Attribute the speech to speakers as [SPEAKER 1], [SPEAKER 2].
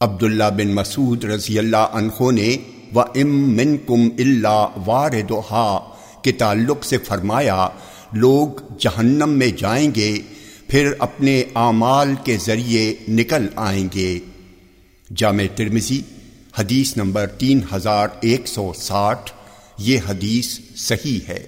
[SPEAKER 1] عبداللہ بن مسعود رضی اللہ عنہ نے و ام من کم اللہ وار کے تعلق سے فرمایا، لوگ جہنم میں جائیں گے، پھر اپنے اعمال کے ذریعے نکل آئیں گے۔ جامع ترمزی حدیث نمبر تین ہزار ایک سو ساٹھ، یہ حدیث صحیح ہے۔